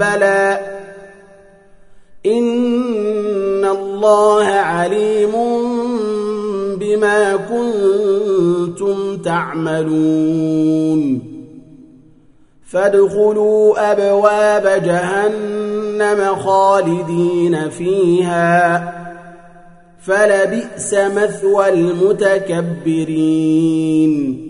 بلى. إن الله عليم بما كنتم تعملون. فادخلوا أبواب جهنم خالدين فيها. فلبئس مثوى المتكبرين.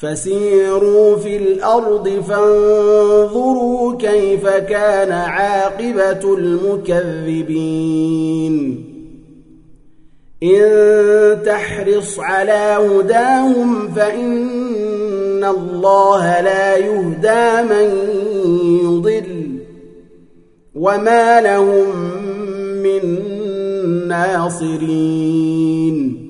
فسيروا في الأرض فانظروا كيف كان عاقبة المكذبين. إن تحرص على هداهم فإن الله لا يهدى من يضل. وما لهم من ناصرين.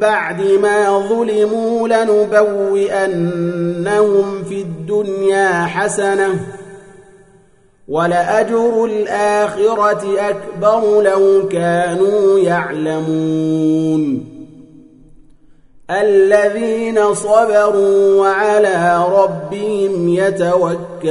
بعد ما ظلموا لنبوئنهم في الدنيا حسنة ولأجر الآخرة أكبر لو كانوا يعلمون. الذين صبروا وعلى ربهم يتوكلون.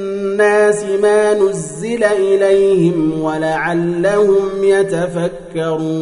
الناس ما نزل إليهم ولعلهم يتفكرون.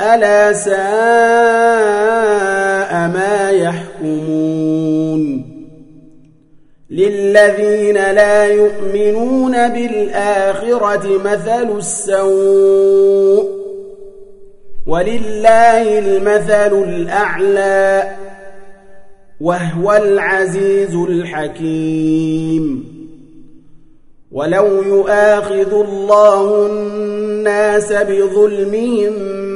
ألا ساء ما يحكمون للذين لا يؤمنون بالآخرة مثل السوء ولله المثل الأعلى وهو العزيز الحكيم ولو يؤاخذ الله الناس بظلمهم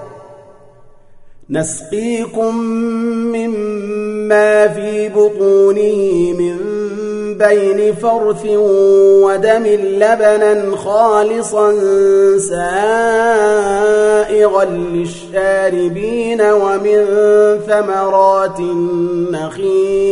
نسقيكم مما في بطونه من بين فرث ودم لبنا خالصا سائغا للشاربين ومن ثمرات النخيل.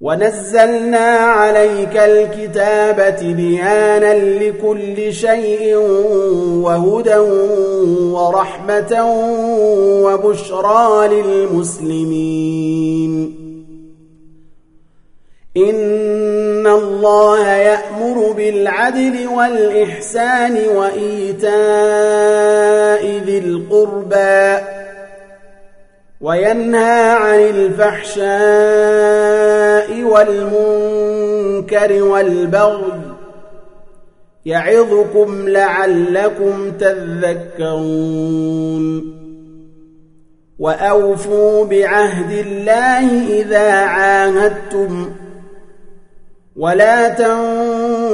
ونزلنا عليك الكتاب تبيانا لكل شيء وهدى ورحمة وبشرى للمسلمين. إن الله يأمر بالعدل والإحسان وإيتاء ذي القربى. وينهى عن الفحشاء والمنكر والبغي يعظكم لعلكم تذكرون وأوفوا بعهد الله إذا عاهدتم ولا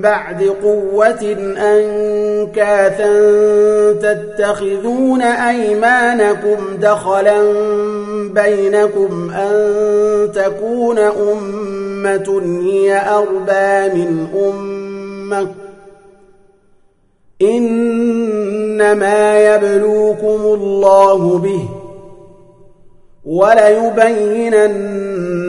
بعد قوة أنكاثا تتخذون أيمانكم دخلا بينكم أن تكون أمة هي أربى من أمة. إنما يبلوكم الله به وليبينن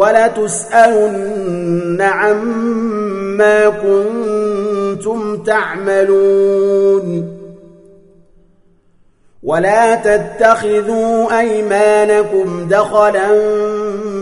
ولتسألن عما كنتم تعملون. ولا تتخذوا أيمانكم دخلا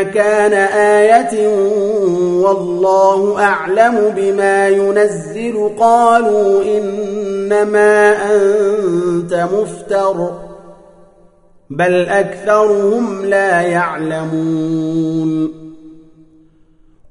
مكان آية والله أعلم بما ينزل. قالوا إنما أنت مفتر بل أكثرهم لا يعلمون.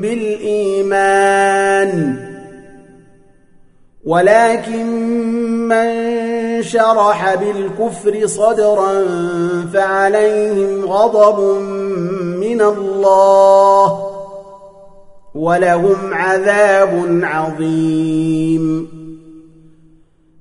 بالإيمان. ولكن من شرح بالكفر صدرا فعليهم غضب من الله ولهم عذاب عظيم.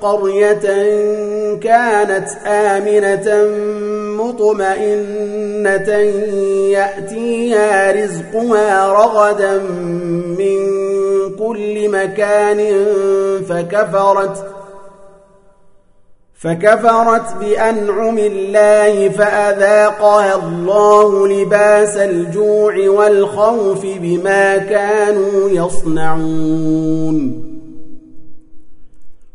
قرية كانت آمنة مطمئنة يأتيها رزقها رغدا من كل مكان فكفرت فكفرت بأنعم الله فأذاقها الله لباس الجوع والخوف بما كانوا يصنعون